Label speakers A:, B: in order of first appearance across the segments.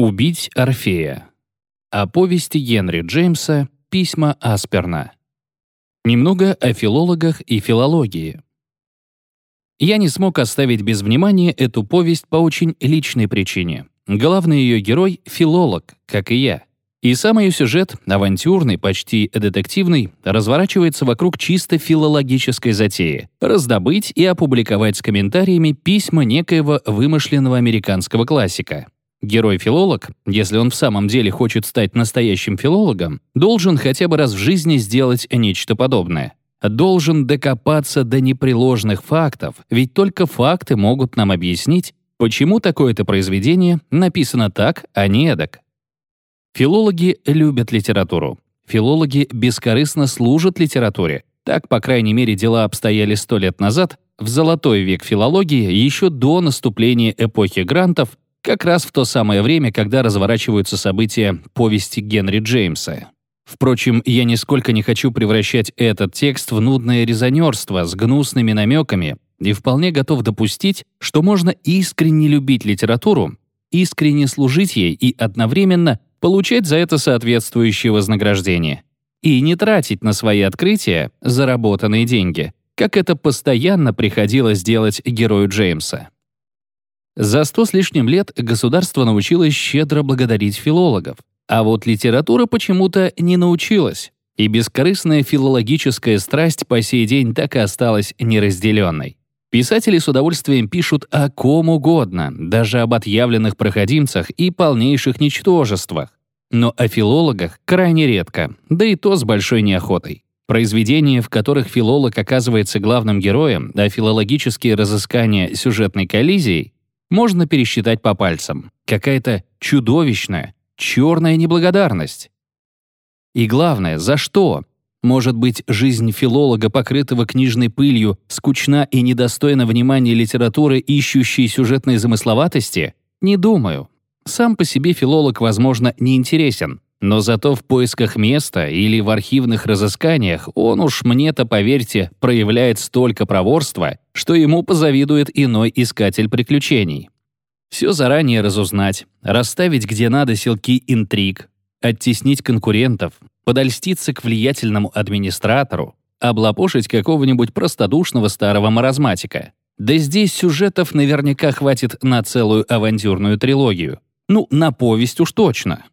A: Убить Орфея. О повести Генри Джеймса «Письма Асперна». Немного о филологах и филологии. Я не смог оставить без внимания эту повесть по очень личной причине. Главный ее герой — филолог, как и я. И сам ее сюжет, авантюрный, почти детективный, разворачивается вокруг чисто филологической затеи — раздобыть и опубликовать с комментариями письма некоего вымышленного американского классика. Герой-филолог, если он в самом деле хочет стать настоящим филологом, должен хотя бы раз в жизни сделать нечто подобное. Должен докопаться до непреложных фактов, ведь только факты могут нам объяснить, почему такое-то произведение написано так, а не эдак. Филологи любят литературу. Филологи бескорыстно служат литературе. Так, по крайней мере, дела обстояли сто лет назад, в золотой век филологии, еще до наступления эпохи грантов, как раз в то самое время, когда разворачиваются события повести Генри Джеймса. Впрочем, я нисколько не хочу превращать этот текст в нудное резонерство с гнусными намеками и вполне готов допустить, что можно искренне любить литературу, искренне служить ей и одновременно получать за это соответствующее вознаграждение. И не тратить на свои открытия заработанные деньги, как это постоянно приходилось делать герою Джеймса. За сто с лишним лет государство научилось щедро благодарить филологов, а вот литература почему-то не научилась, и бескорыстная филологическая страсть по сей день так и осталась неразделенной. Писатели с удовольствием пишут о ком угодно, даже об отъявленных проходимцах и полнейших ничтожествах. Но о филологах крайне редко, да и то с большой неохотой. Произведения, в которых филолог оказывается главным героем, а филологические разыскания сюжетной коллизией, можно пересчитать по пальцам. Какая-то чудовищная, черная неблагодарность. И главное, за что? Может быть, жизнь филолога, покрытого книжной пылью, скучна и недостойна внимания литературы, ищущей сюжетной замысловатости? Не думаю. Сам по себе филолог, возможно, не интересен, но зато в поисках места или в архивных разысканиях он уж мне-то, поверьте, проявляет столько проворства, что ему позавидует иной искатель приключений. Все заранее разузнать, расставить где надо селки интриг, оттеснить конкурентов, подольститься к влиятельному администратору, облапошить какого-нибудь простодушного старого маразматика. Да здесь сюжетов наверняка хватит на целую авантюрную трилогию. Ну, на повесть уж точно.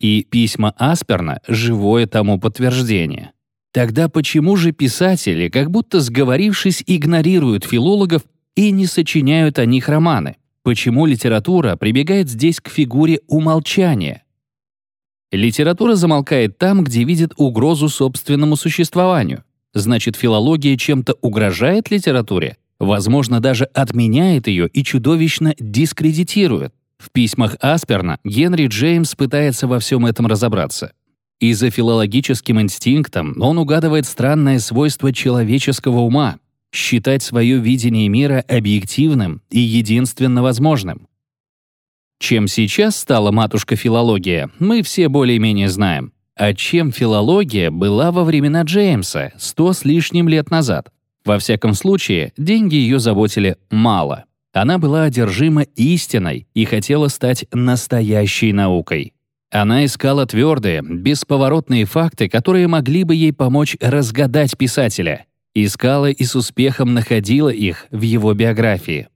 A: И письма Асперна — живое тому подтверждение. Тогда почему же писатели, как будто сговорившись, игнорируют филологов и не сочиняют о них романы? Почему литература прибегает здесь к фигуре умолчания? Литература замолкает там, где видит угрозу собственному существованию. Значит, филология чем-то угрожает литературе? Возможно, даже отменяет ее и чудовищно дискредитирует. В письмах Асперна Генри Джеймс пытается во всем этом разобраться. И за филологическим инстинктом он угадывает странное свойство человеческого ума — считать свое видение мира объективным и единственно возможным. Чем сейчас стала матушка-филология, мы все более-менее знаем. А чем филология была во времена Джеймса, сто с лишним лет назад? Во всяком случае, деньги ее заботили мало. Она была одержима истиной и хотела стать настоящей наукой. Она искала твердые, бесповоротные факты, которые могли бы ей помочь разгадать писателя. Искала и с успехом находила их в его биографии.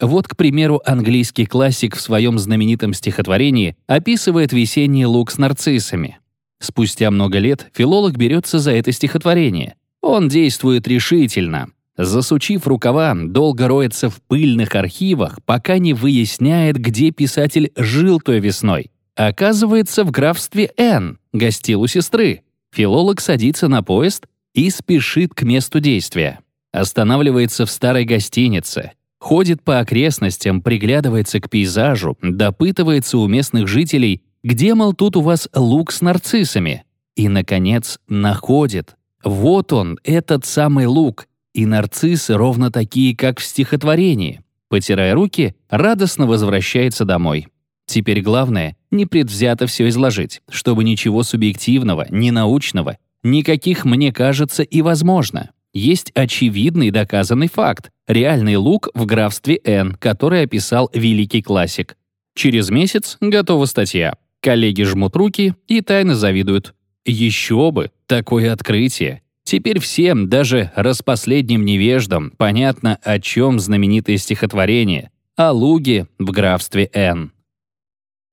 A: Вот, к примеру, английский классик в своем знаменитом стихотворении описывает весенний луг с нарциссами. Спустя много лет филолог берется за это стихотворение. Он действует решительно, Засучив рукава, долго роется в пыльных архивах, пока не выясняет, где писатель жил той весной. Оказывается, в графстве Н, гостил у сестры. Филолог садится на поезд и спешит к месту действия. Останавливается в старой гостинице, ходит по окрестностям, приглядывается к пейзажу, допытывается у местных жителей, где, мол, тут у вас лук с нарциссами. И, наконец, находит. Вот он, этот самый лук — и нарциссы ровно такие, как в стихотворении. Потирая руки, радостно возвращается домой. Теперь главное — непредвзято все изложить, чтобы ничего субъективного, ненаучного, никаких, мне кажется, и возможно. Есть очевидный доказанный факт — реальный лук в графстве Н, который описал великий классик. Через месяц готова статья. Коллеги жмут руки и тайно завидуют. Еще бы, такое открытие. Теперь всем, даже распоследним невеждам, понятно, о чем знаменитое стихотворение о луге в графстве Н.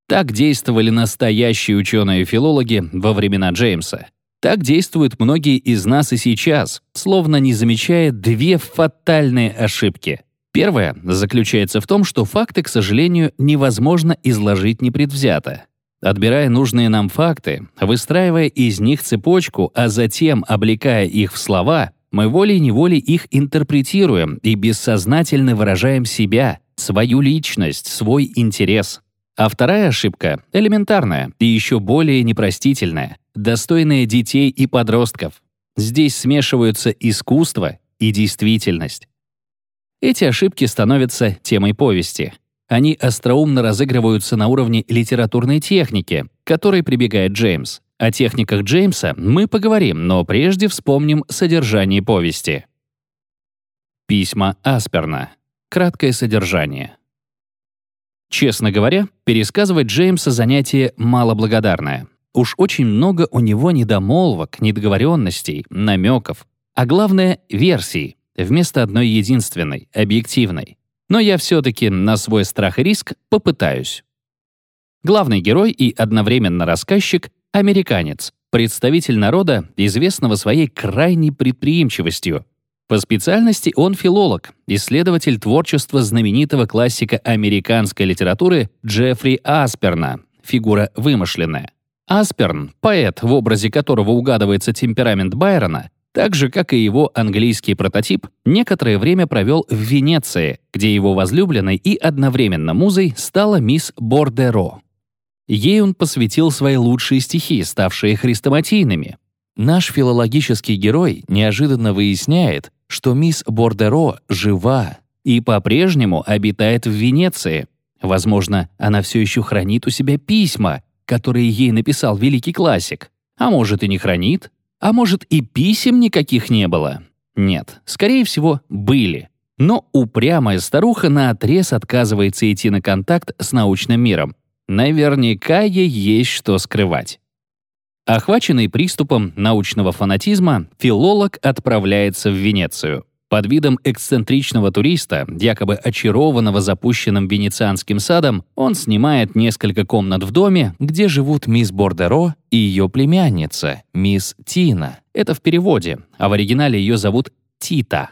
A: Так действовали настоящие ученые-филологи во времена Джеймса. Так действуют многие из нас и сейчас, словно не замечая две фатальные ошибки. Первая заключается в том, что факты, к сожалению, невозможно изложить непредвзято. Отбирая нужные нам факты, выстраивая из них цепочку, а затем облекая их в слова, мы волей-неволей их интерпретируем и бессознательно выражаем себя, свою личность, свой интерес. А вторая ошибка — элементарная и еще более непростительная, достойная детей и подростков. Здесь смешиваются искусство и действительность. Эти ошибки становятся темой повести. Они остроумно разыгрываются на уровне литературной техники, к которой прибегает Джеймс. О техниках Джеймса мы поговорим, но прежде вспомним содержание повести. Письма Асперна. Краткое содержание. Честно говоря, пересказывать Джеймса занятие малоблагодарное. Уж очень много у него недомолвок, недоговоренностей, намеков, а главное — версий, вместо одной единственной, объективной. Но я все-таки на свой страх и риск попытаюсь. Главный герой и одновременно рассказчик — американец, представитель народа, известного своей крайней предприимчивостью, по специальности он филолог, исследователь творчества знаменитого классика американской литературы Джеффри Асперна, фигура вымышленная. Асперн, поэт, в образе которого угадывается темперамент Байрона, так же, как и его английский прототип, некоторое время провел в Венеции, где его возлюбленной и одновременно музой стала мисс Бордеро. Ей он посвятил свои лучшие стихи, ставшие хрестоматийными, Наш филологический герой неожиданно выясняет, что мисс Бордеро жива и по-прежнему обитает в Венеции. Возможно, она все еще хранит у себя письма, которые ей написал великий классик. А может, и не хранит. А может, и писем никаких не было. Нет, скорее всего, были. Но упрямая старуха наотрез отказывается идти на контакт с научным миром. Наверняка ей есть что скрывать. Охваченный приступом научного фанатизма, филолог отправляется в Венецию. Под видом эксцентричного туриста, якобы очарованного запущенным венецианским садом, он снимает несколько комнат в доме, где живут мисс Бордеро и ее племянница, мисс Тина. Это в переводе, а в оригинале ее зовут Тита.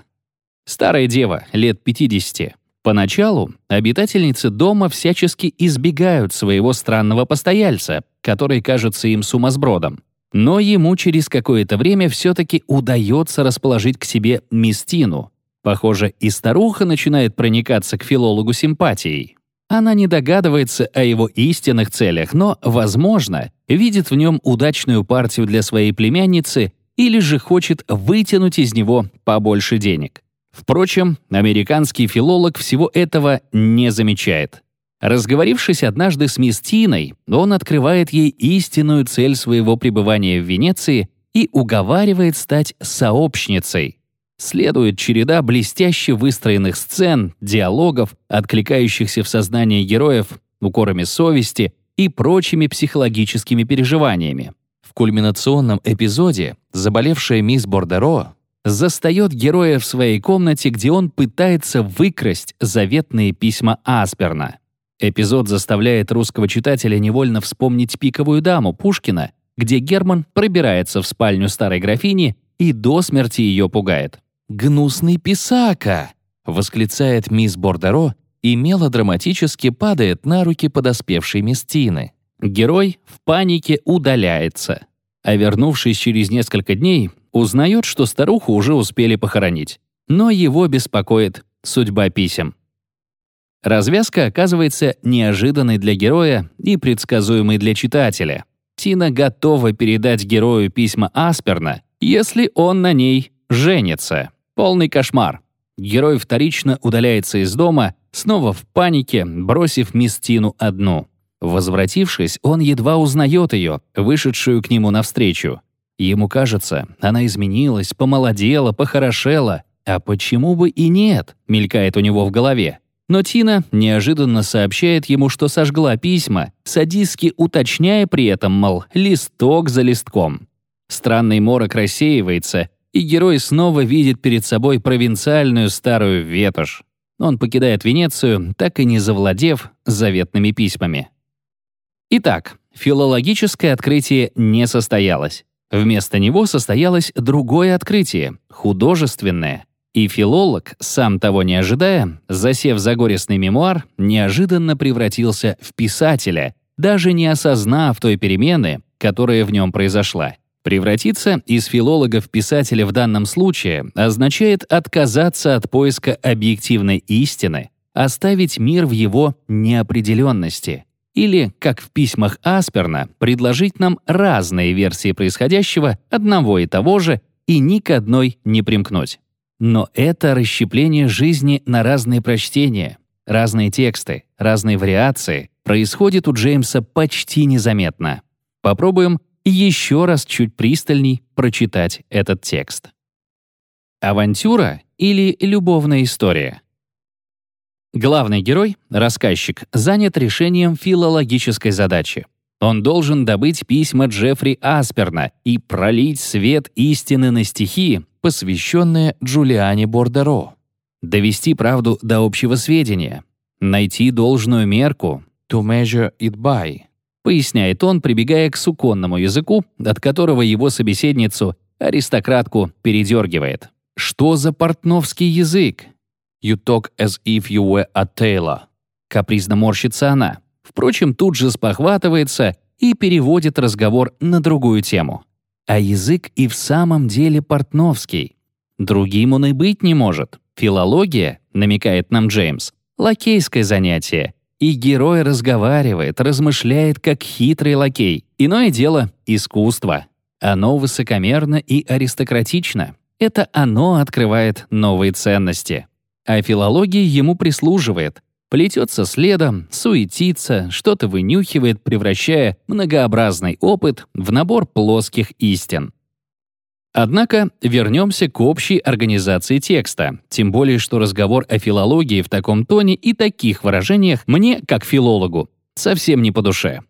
A: Старая дева, лет 50. Поначалу обитательницы дома всячески избегают своего странного постояльца, который кажется им сумасбродом. Но ему через какое-то время все-таки удается расположить к себе Мистину. Похоже, и старуха начинает проникаться к филологу симпатией. Она не догадывается о его истинных целях, но, возможно, видит в нем удачную партию для своей племянницы или же хочет вытянуть из него побольше денег. Впрочем, американский филолог всего этого не замечает. Разговорившись однажды с мисс Тиной, он открывает ей истинную цель своего пребывания в Венеции и уговаривает стать сообщницей. Следует череда блестяще выстроенных сцен, диалогов, откликающихся в сознание героев укорами совести и прочими психологическими переживаниями. В кульминационном эпизоде заболевшая мисс Бордеро застает героя в своей комнате, где он пытается выкрасть заветные письма Асперна. Эпизод заставляет русского читателя невольно вспомнить «Пиковую даму» Пушкина, где Герман пробирается в спальню старой графини и до смерти ее пугает. «Гнусный писака!» — восклицает мисс Бордеро и мелодраматически падает на руки подоспевшей Местины. Герой в панике удаляется. А вернувшись через несколько дней, узнает, что старуху уже успели похоронить. Но его беспокоит судьба писем. Развязка оказывается неожиданной для героя и предсказуемой для читателя. Тина готова передать герою письма Асперна, если он на ней женится. Полный кошмар. Герой вторично удаляется из дома, снова в панике, бросив мисс Тину одну. Возвратившись, он едва узнает ее, вышедшую к нему навстречу. Ему кажется, она изменилась, помолодела, похорошела. А почему бы и нет, мелькает у него в голове. Но Тина неожиданно сообщает ему, что сожгла письма, садистски уточняя при этом, мол, листок за листком. Странный морок рассеивается, и герой снова видит перед собой провинциальную старую ветошь. Он покидает Венецию, так и не завладев заветными письмами. Итак, филологическое открытие не состоялось. Вместо него состоялось другое открытие — художественное. И филолог, сам того не ожидая, засев за горестный мемуар, неожиданно превратился в писателя, даже не осознав той перемены, которая в нем произошла. Превратиться из филолога в писателя в данном случае означает отказаться от поиска объективной истины, оставить мир в его неопределенности. Или, как в письмах Асперна, предложить нам разные версии происходящего одного и того же и ни к одной не примкнуть. Но это расщепление жизни на разные прочтения, разные тексты, разные вариации происходит у Джеймса почти незаметно. Попробуем еще раз чуть пристальней прочитать этот текст. Авантюра или любовная история? Главный герой, рассказчик, занят решением филологической задачи. Он должен добыть письма Джеффри Асперна и пролить свет истины на стихи, посвященные Джулиане Бордеро. Довести правду до общего сведения. Найти должную мерку to measure it by поясняет он, прибегая к суконному языку, от которого его собеседницу, аристократку, передергивает. «Что за портновский язык?» «You talk as if you were a tailor». Капризно морщится она. Впрочем, тут же спохватывается и переводит разговор на другую тему. А язык и в самом деле портновский. Другим он и быть не может. Филология, намекает нам Джеймс, лакейское занятие, и герой разговаривает, размышляет, как хитрый лакей. Иное дело — искусство. Оно высокомерно и аристократично. Это оно открывает новые ценности. А филология ему прислуживает. Плетется следом, суетится, что-то вынюхивает, превращая многообразный опыт в набор плоских истин. Однако вернемся к общей организации текста, тем более что разговор о филологии в таком тоне и таких выражениях мне, как филологу, совсем не по душе.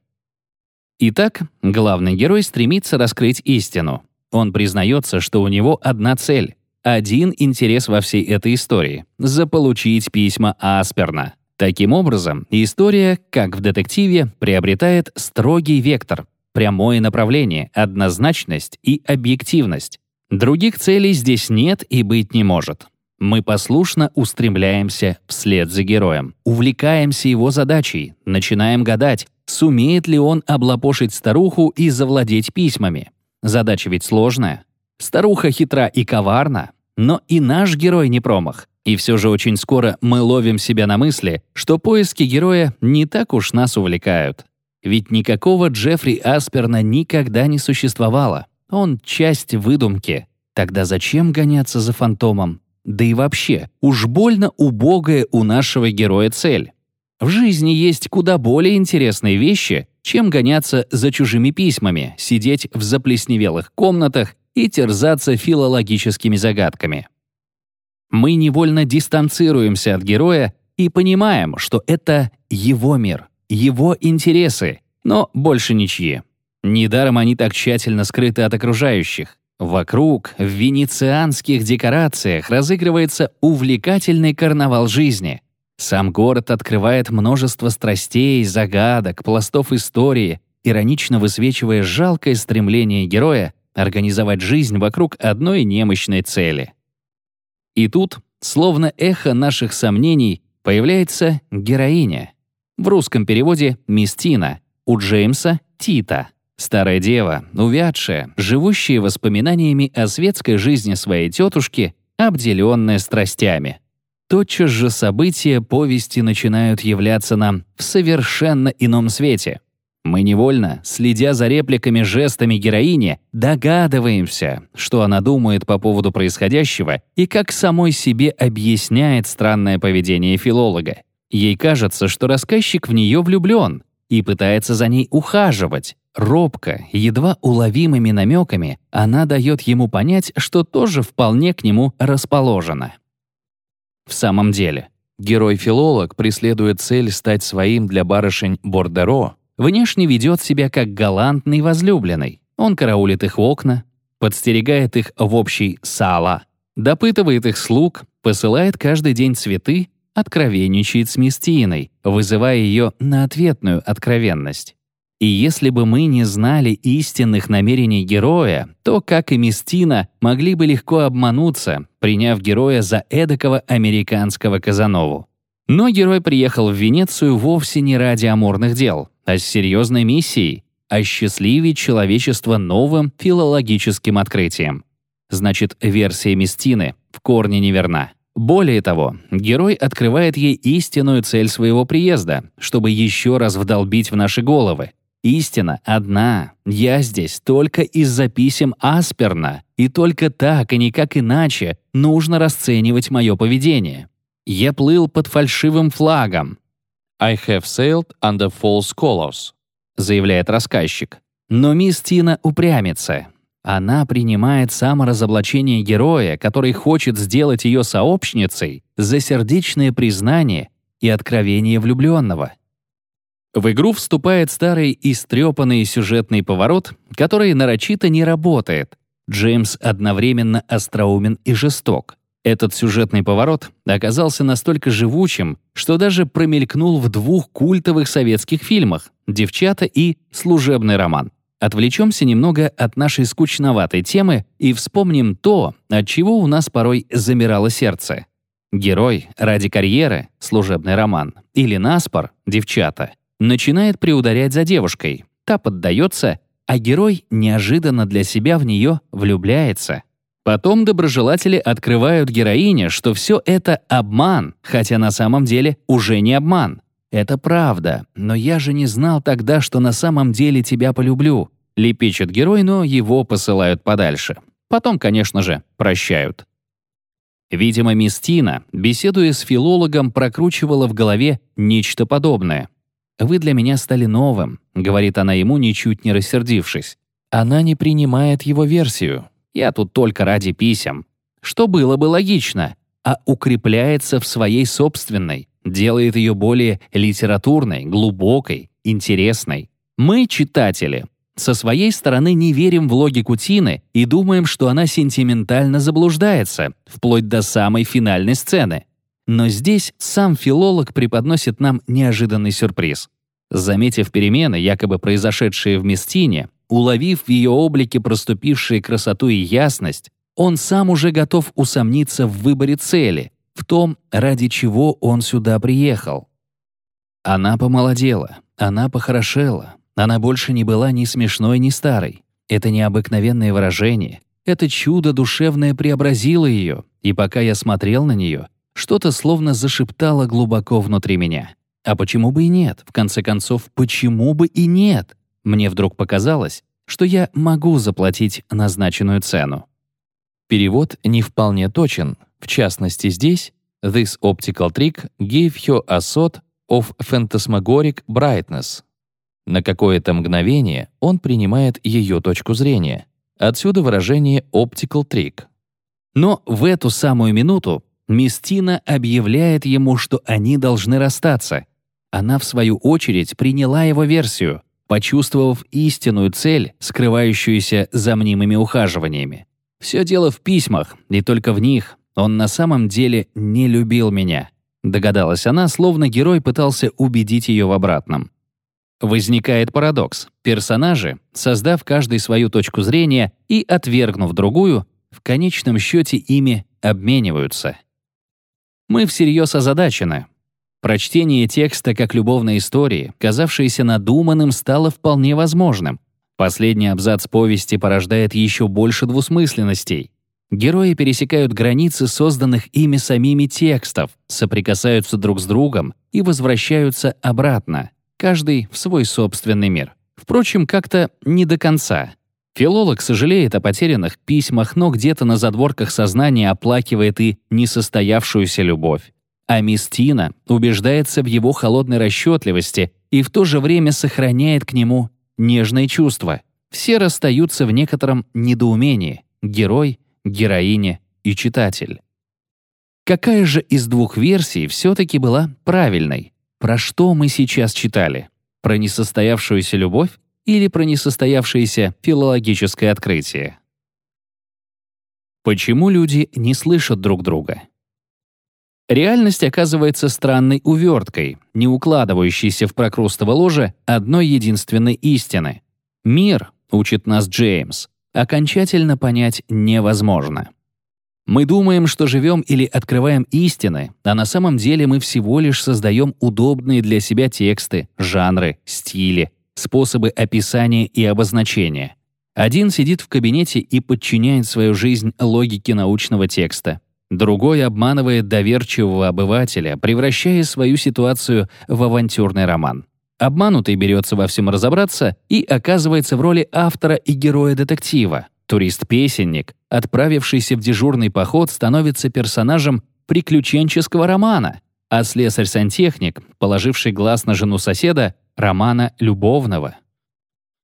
A: Итак, главный герой стремится раскрыть истину. Он признается, что у него одна цель, один интерес во всей этой истории — заполучить письма Асперна. Таким образом, история, как в детективе, приобретает строгий вектор, прямое направление, однозначность и объективность. Других целей здесь нет и быть не может. Мы послушно устремляемся вслед за героем, увлекаемся его задачей, начинаем гадать, сумеет ли он облапошить старуху и завладеть письмами. Задача ведь сложная. Старуха хитра и коварна, но и наш герой не промах. И все же очень скоро мы ловим себя на мысли, что поиски героя не так уж нас увлекают. Ведь никакого Джеффри Асперна никогда не существовало. Он часть выдумки. Тогда зачем гоняться за фантомом? Да и вообще, уж больно убогая у нашего героя цель. В жизни есть куда более интересные вещи, чем гоняться за чужими письмами, сидеть в заплесневелых комнатах и терзаться филологическими загадками. Мы невольно дистанцируемся от героя и понимаем, что это его мир, его интересы, но больше ничьи. Недаром они так тщательно скрыты от окружающих. Вокруг, в венецианских декорациях, разыгрывается увлекательный карнавал жизни. Сам город открывает множество страстей, загадок, пластов истории, иронично высвечивая жалкое стремление героя организовать жизнь вокруг одной немощной цели. И тут, словно эхо наших сомнений, появляется героиня — в русском переводе «Мистина», у Джеймса — «Тита». Старая дева, увядшая, живущая воспоминаниями о светской жизни своей тетушки, обделенная страстями. Тотчас же события повести начинают являться нам в совершенно ином свете. Мы невольно, следя за репликами, жестами героини, догадываемся, что она думает по поводу происходящего и как самой себе объясняет странное поведение филолога. Ей кажется, что рассказчик в нее влюблен и пытается за ней ухаживать. Робко, едва уловимыми намеками, она дает ему понять, что тоже вполне к нему расположена. В самом деле, Герой-филолог преследует цель стать своим для барышень Бордеро, внешне ведет себя как галантный возлюбленный. Он караулит их в окна, подстерегает их в общей сала, допытывает их слуг, посылает каждый день цветы, откровенничает с Местиной, вызывая ее на ответную откровенность. И если бы мы не знали истинных намерений героя, то, как и Местина, могли бы легко обмануться, приняв героя за эдакого американского Казанову. Но герой приехал в Венецию вовсе не ради амурных дел, а с серьезной миссией — осчастливить человечество новым филологическим открытием. Значит, версия Местины в корне неверна. Более того, герой открывает ей истинную цель своего приезда, чтобы еще раз вдолбить в наши головы. Истина одна. Я здесь только из-за писем Асперна, и только так и никак иначе нужно расценивать мое поведение. Я плыл под фальшивым флагом. «I have sailed under false colors», заявляет рассказчик. Но мисс Тина упрямится. Она принимает саморазоблачение героя, который хочет сделать ее сообщницей, за сердечное признание и откровение влюбленного. В игру вступает старый истрепанный сюжетный поворот, который нарочито не работает. Джеймс одновременно остроумен и жесток. Этот сюжетный поворот оказался настолько живучим, что даже промелькнул в двух культовых советских фильмах «Девчата» и «Служебный роман». Отвлечемся немного от нашей скучноватой темы и вспомним то, от чего у нас порой замирало сердце. Герой ради карьеры — служебный роман, или наспор — девчата, начинает приударять за девушкой, та поддается, а герой неожиданно для себя в нее влюбляется. Потом доброжелатели открывают героине, что все это обман, хотя на самом деле уже не обман. «Это правда, но я же не знал тогда, что на самом деле тебя полюблю», — лепечет герой, но его посылают подальше. Потом, конечно же, прощают. Видимо, Мистина, беседуя с филологом, прокручивала в голове нечто подобное. «Вы для меня стали новым», — говорит она ему, ничуть не рассердившись. Она не принимает его версию. «Я тут только ради писем». Что было бы логично, а укрепляется в своей собственной делает ее более литературной, глубокой, интересной. Мы, читатели, со своей стороны не верим в логику Тины и думаем, что она сентиментально заблуждается, вплоть до самой финальной сцены. Но здесь сам филолог преподносит нам неожиданный сюрприз. Заметив перемены, якобы произошедшие в Местине, уловив в ее облике проступившие красоту и ясность, он сам уже готов усомниться в выборе цели, в том, ради чего он сюда приехал. Она помолодела, она похорошела, она больше не была ни смешной, ни старой. Это необыкновенное выражение, это чудо душевное преобразило ее, и пока я смотрел на нее, что-то словно зашептало глубоко внутри меня. А почему бы и нет? В конце концов, почему бы и нет? Мне вдруг показалось, что я могу заплатить назначенную цену. Перевод не вполне точен, в частности, здесь «This optical trick gave her a sort of phantasmagoric brightness». На какое-то мгновение он принимает ее точку зрения. Отсюда выражение «optical trick». Но в эту самую минуту Мистина объявляет ему, что они должны расстаться. Она, в свою очередь, приняла его версию, почувствовав истинную цель, скрывающуюся за мнимыми ухаживаниями. Все дело в письмах, и только в них, он на самом деле не любил меня. Догадалась она, словно герой пытался убедить ее в обратном. Возникает парадокс. Персонажи, создав каждый свою точку зрения и отвергнув другую, в конечном счете ими обмениваются. Мы всерьез озадачены. Прочтение текста как любовной истории, казавшееся надуманным, стало вполне возможным. Последний абзац повести порождает еще больше двусмысленностей. Герои пересекают границы созданных ими самими текстов, соприкасаются друг с другом и возвращаются обратно, каждый в свой собственный мир. Впрочем, как-то не до конца. Филолог сожалеет о потерянных письмах, но где-то на задворках сознания оплакивает и несостоявшуюся любовь. А Мистина убеждается в его холодной расчетливости и в то же время сохраняет к нему нежные чувства. Все расстаются в некотором недоумении. Герой — героиня и читатель. Какая же из двух версий все-таки была правильной? Про что мы сейчас читали? Про несостоявшуюся любовь или про несостоявшееся филологическое открытие? Почему люди не слышат друг друга? Реальность оказывается странной уверткой, не укладывающейся в прокрустово ложе одной единственной истины. Мир, учит нас Джеймс, окончательно понять невозможно. Мы думаем, что живем или открываем истины, а на самом деле мы всего лишь создаем удобные для себя тексты, жанры, стили, способы описания и обозначения. Один сидит в кабинете и подчиняет свою жизнь логике научного текста. Другой обманывает доверчивого обывателя, превращая свою ситуацию в авантюрный роман. Обманутый берется во всем разобраться и оказывается в роли автора и героя детектива. Турист-песенник, отправившийся в дежурный поход, становится персонажем приключенческого романа, а слесарь-сантехник, положивший глаз на жену соседа, романа любовного.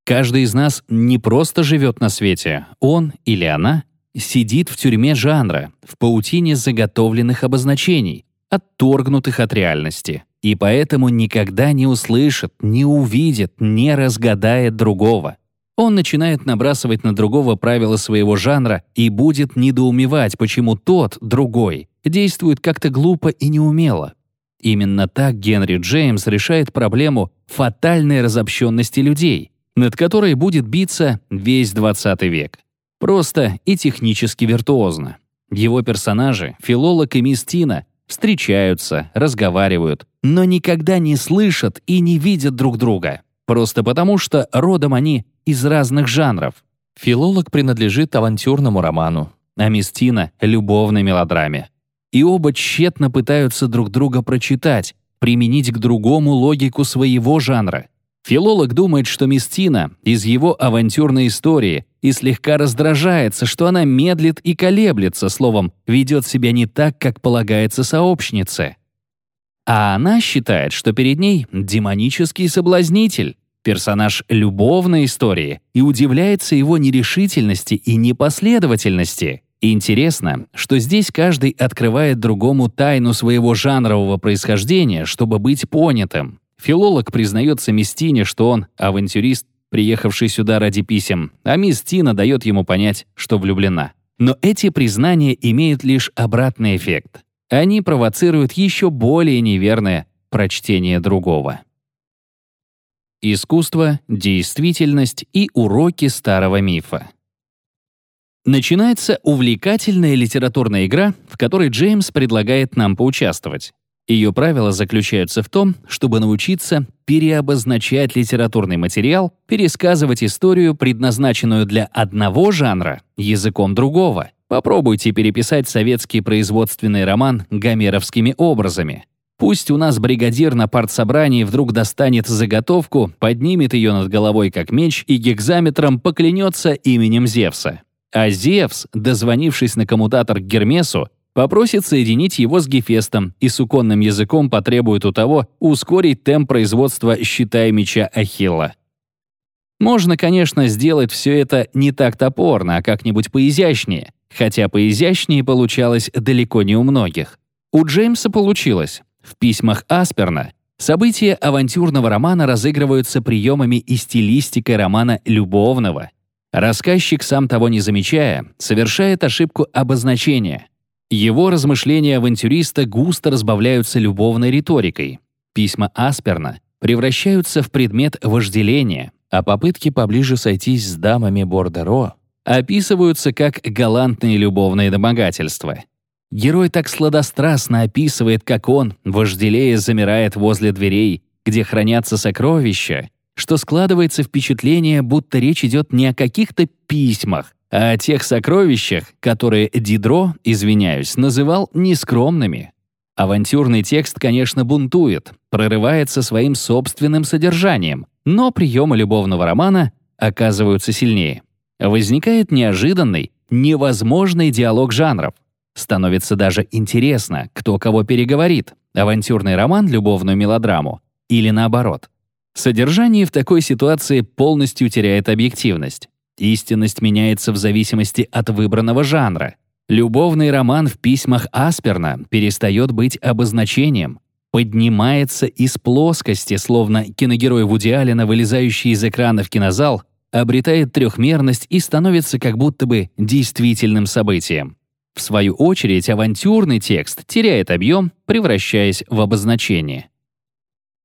A: Каждый из нас не просто живет на свете, он или она сидит в тюрьме жанра, в паутине заготовленных обозначений, отторгнутых от реальности, и поэтому никогда не услышит, не увидит, не разгадает другого. Он начинает набрасывать на другого правила своего жанра и будет недоумевать, почему тот, другой, действует как-то глупо и неумело. Именно так Генри Джеймс решает проблему фатальной разобщенности людей, над которой будет биться весь 20 век. Просто и технически виртуозно. Его персонажи, филолог и мисс Тина, встречаются, разговаривают, но никогда не слышат и не видят друг друга. Просто потому, что родом они из разных жанров. Филолог принадлежит авантюрному роману, а Мистина — любовной мелодраме. И оба тщетно пытаются друг друга прочитать, применить к другому логику своего жанра. Филолог думает, что Мистина из его авантюрной истории и слегка раздражается, что она медлит и колеблется, словом, ведет себя не так, как полагается сообщнице. А она считает, что перед ней демонический соблазнитель, персонаж любовной истории, и удивляется его нерешительности и непоследовательности. интересно, что здесь каждый открывает другому тайну своего жанрового происхождения, чтобы быть понятым. Филолог признается Местине, что он авантюрист, приехавший сюда ради писем, а мисс Тина дает ему понять, что влюблена. Но эти признания имеют лишь обратный эффект. Они провоцируют еще более неверное прочтение другого. Искусство, действительность и уроки старого мифа. Начинается увлекательная литературная игра, в которой Джеймс предлагает нам поучаствовать. Ее правила заключаются в том, чтобы научиться переобозначать литературный материал, пересказывать историю, предназначенную для одного жанра, языком другого — Попробуйте переписать советский производственный роман гомеровскими образами. Пусть у нас бригадир на партсобрании вдруг достанет заготовку, поднимет ее над головой как меч и гекзаметром поклянется именем Зевса. А Зевс, дозвонившись на коммутатор к Гермесу, попросит соединить его с Гефестом и суконным языком потребует у того ускорить темп производства щита и меча Ахилла. Можно, конечно, сделать все это не так топорно, а как-нибудь поизящнее, хотя поизящнее получалось далеко не у многих. У Джеймса получилось. В письмах Асперна события авантюрного романа разыгрываются приемами и стилистикой романа любовного. Рассказчик, сам того не замечая, совершает ошибку обозначения. Его размышления авантюриста густо разбавляются любовной риторикой. Письма Асперна превращаются в предмет вожделения, а попытки поближе сойтись с дамами Бордеро описываются как галантные любовные домогательства. Герой так сладострастно описывает, как он, вожделея, замирает возле дверей, где хранятся сокровища, что складывается впечатление, будто речь идет не о каких-то письмах, о тех сокровищах, которые Дидро, извиняюсь, называл нескромными. Авантюрный текст, конечно, бунтует, прорывается своим собственным содержанием, но приемы любовного романа оказываются сильнее. Возникает неожиданный, невозможный диалог жанров. Становится даже интересно, кто кого переговорит. Авантюрный роман, любовную мелодраму или наоборот. Содержание в такой ситуации полностью теряет объективность. Истинность меняется в зависимости от выбранного жанра. Любовный роман в письмах Асперна перестает быть обозначением, поднимается из плоскости, словно киногерой Вуди Аллена, вылезающий из экрана в кинозал, обретает трехмерность и становится как будто бы действительным событием. В свою очередь, авантюрный текст теряет объем, превращаясь в обозначение.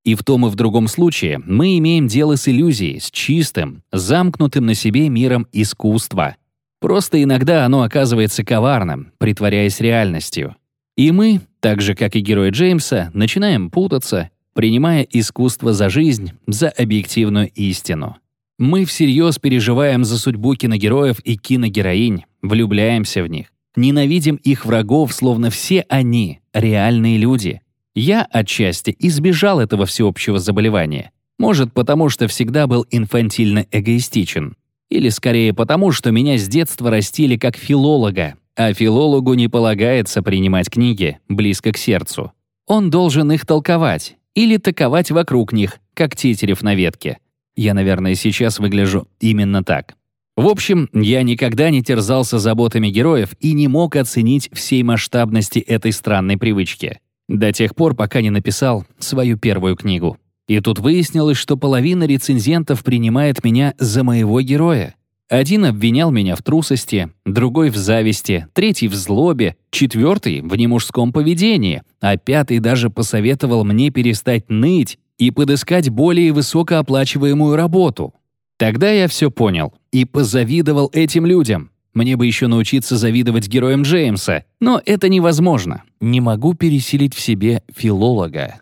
A: И в том и в другом случае мы имеем дело с иллюзией, с чистым, замкнутым на себе миром искусства. Просто иногда оно оказывается коварным, притворяясь реальностью. И мы, так же как и герои Джеймса, начинаем путаться, принимая искусство за жизнь, за объективную истину. Мы всерьез переживаем за судьбу киногероев и киногероинь, влюбляемся в них, ненавидим их врагов, словно все они — реальные люди. Я, отчасти, избежал этого всеобщего заболевания. Может, потому что всегда был инфантильно эгоистичен. Или скорее потому, что меня с детства растили как филолога, а филологу не полагается принимать книги близко к сердцу. Он должен их толковать или таковать вокруг них, как тетерев на ветке. Я, наверное, сейчас выгляжу именно так. В общем, я никогда не терзался заботами героев и не мог оценить всей масштабности этой странной привычки. До тех пор, пока не написал свою первую книгу. И тут выяснилось, что половина рецензентов принимает меня за моего героя. Один обвинял меня в трусости, другой в зависти, третий в злобе, четвертый в немужском поведении, а пятый даже посоветовал мне перестать ныть и подыскать более высокооплачиваемую работу. Тогда я все понял и позавидовал этим людям. Мне бы еще научиться завидовать героям Джеймса, но это невозможно. Не могу пересилить в себе филолога.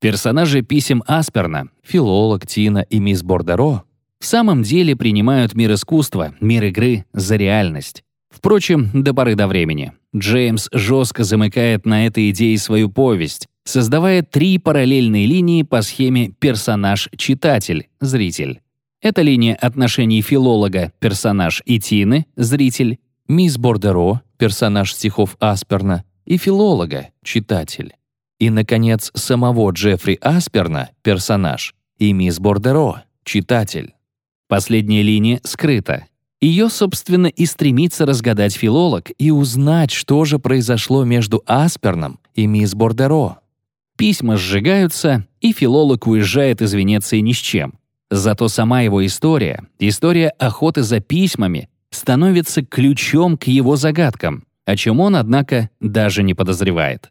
A: Персонажи писем Асперна, филолог Тина и мисс Бордеро, в самом деле принимают мир искусства, мир игры за реальность. Впрочем, до поры до времени. Джеймс жестко замыкает на этой идее свою повесть, создавая три параллельные линии по схеме персонаж-читатель, зритель. Это линия отношений филолога, персонаж и Тины, зритель, мисс Бордеро, персонаж стихов Асперна, и филолога, читатель. И, наконец, самого Джеффри Асперна, персонаж, и мисс Бордеро, читатель. Последняя линия скрыта. Ее, собственно, и стремится разгадать филолог и узнать, что же произошло между Асперном и мисс Бордеро. Письма сжигаются, и филолог уезжает из Венеции ни с чем. Зато сама его история, история охоты за письмами, становится ключом к его загадкам, о чем он, однако, даже не подозревает.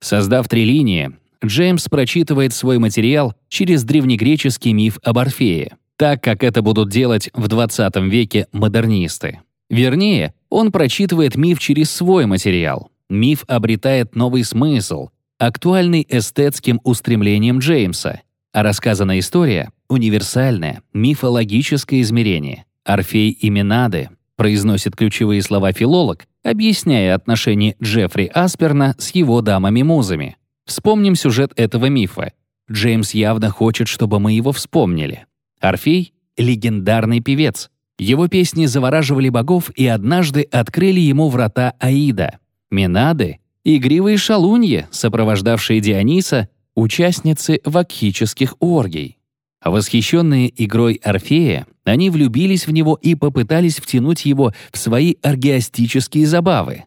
A: Создав три линии, Джеймс прочитывает свой материал через древнегреческий миф об Орфее, так как это будут делать в 20 веке модернисты. Вернее, он прочитывает миф через свой материал. Миф обретает новый смысл, актуальный эстетским устремлением Джеймса, а рассказанная история — универсальное, мифологическое измерение. Орфей и Минады произносит ключевые слова филолог, объясняя отношения Джеффри Асперна с его дамами-музами. Вспомним сюжет этого мифа. Джеймс явно хочет, чтобы мы его вспомнили. Орфей — легендарный певец. Его песни завораживали богов и однажды открыли ему врата Аида. Минады — игривые шалуньи, сопровождавшие Диониса участницы вакхических оргий. Восхищенные игрой Орфея, они влюбились в него и попытались втянуть его в свои оргиастические забавы.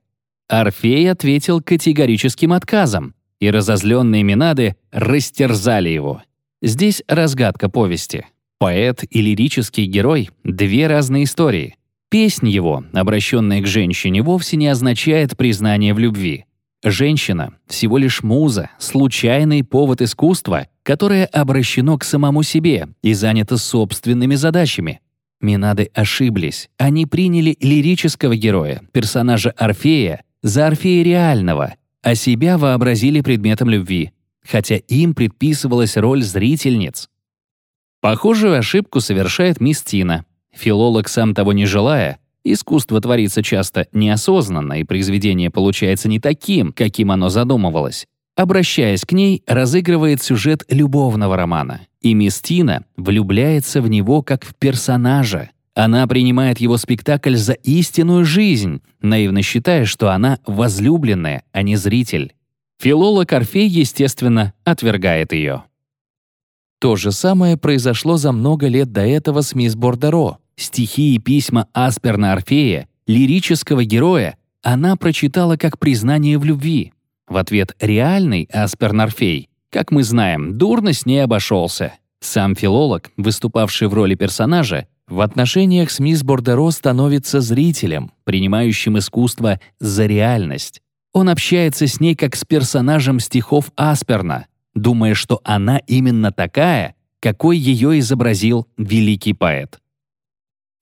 A: Орфей ответил категорическим отказом, и разозленные Минады растерзали его. Здесь разгадка повести. Поэт и лирический герой — две разные истории. Песнь его, обращенная к женщине, вовсе не означает признание в любви. Женщина — всего лишь муза, случайный повод искусства, которое обращено к самому себе и занято собственными задачами. Минады ошиблись. Они приняли лирического героя, персонажа Орфея, за Орфея реального, а себя вообразили предметом любви, хотя им предписывалась роль зрительниц. Похожую ошибку совершает мисс Тина. Филолог, сам того не желая, Искусство творится часто неосознанно, и произведение получается не таким, каким оно задумывалось. Обращаясь к ней, разыгрывает сюжет любовного романа. И мисс влюбляется в него как в персонажа. Она принимает его спектакль за истинную жизнь, наивно считая, что она возлюбленная, а не зритель. Филолог Орфей, естественно, отвергает ее. То же самое произошло за много лет до этого с мисс Бордеро, Стихи и письма Асперна Орфея лирического героя она прочитала как признание в любви. В ответ реальный Аспер Орфей, как мы знаем, дурно с ней обошелся. Сам филолог, выступавший в роли персонажа, в отношениях с мисс Бордеро становится зрителем, принимающим искусство за реальность. Он общается с ней как с персонажем стихов Асперна, думая, что она именно такая, какой ее изобразил великий поэт.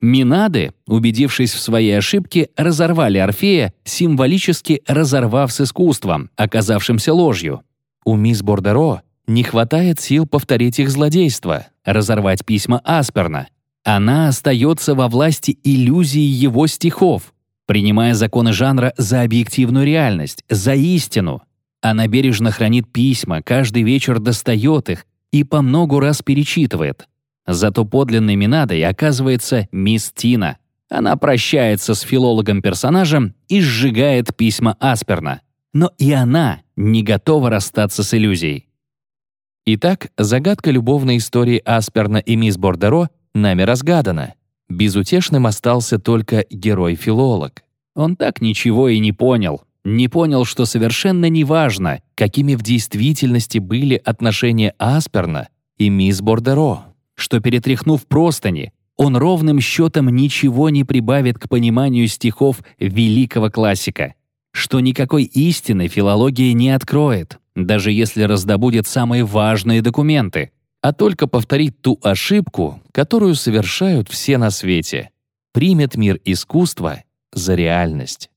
A: Минады, убедившись в своей ошибке, разорвали Орфея, символически разорвав с искусством, оказавшимся ложью. У мисс Бордеро не хватает сил повторить их злодейство, разорвать письма Асперна. Она остается во власти иллюзии его стихов, принимая законы жанра за объективную реальность, за истину. Она бережно хранит письма, каждый вечер достает их и по многу раз перечитывает. Зато подлинной Минадой оказывается мисс Тина. Она прощается с филологом-персонажем и сжигает письма Асперна. Но и она не готова расстаться с иллюзией. Итак, загадка любовной истории Асперна и мисс Бордеро нами разгадана. Безутешным остался только герой-филолог. Он так ничего и не понял. Не понял, что совершенно неважно, какими в действительности были отношения Асперна и мисс Бордеро что, перетряхнув простыни, он ровным счетом ничего не прибавит к пониманию стихов великого классика, что никакой истины филология не откроет, даже если раздобудет самые важные документы, а только повторит ту ошибку, которую совершают все на свете, примет мир искусства за реальность.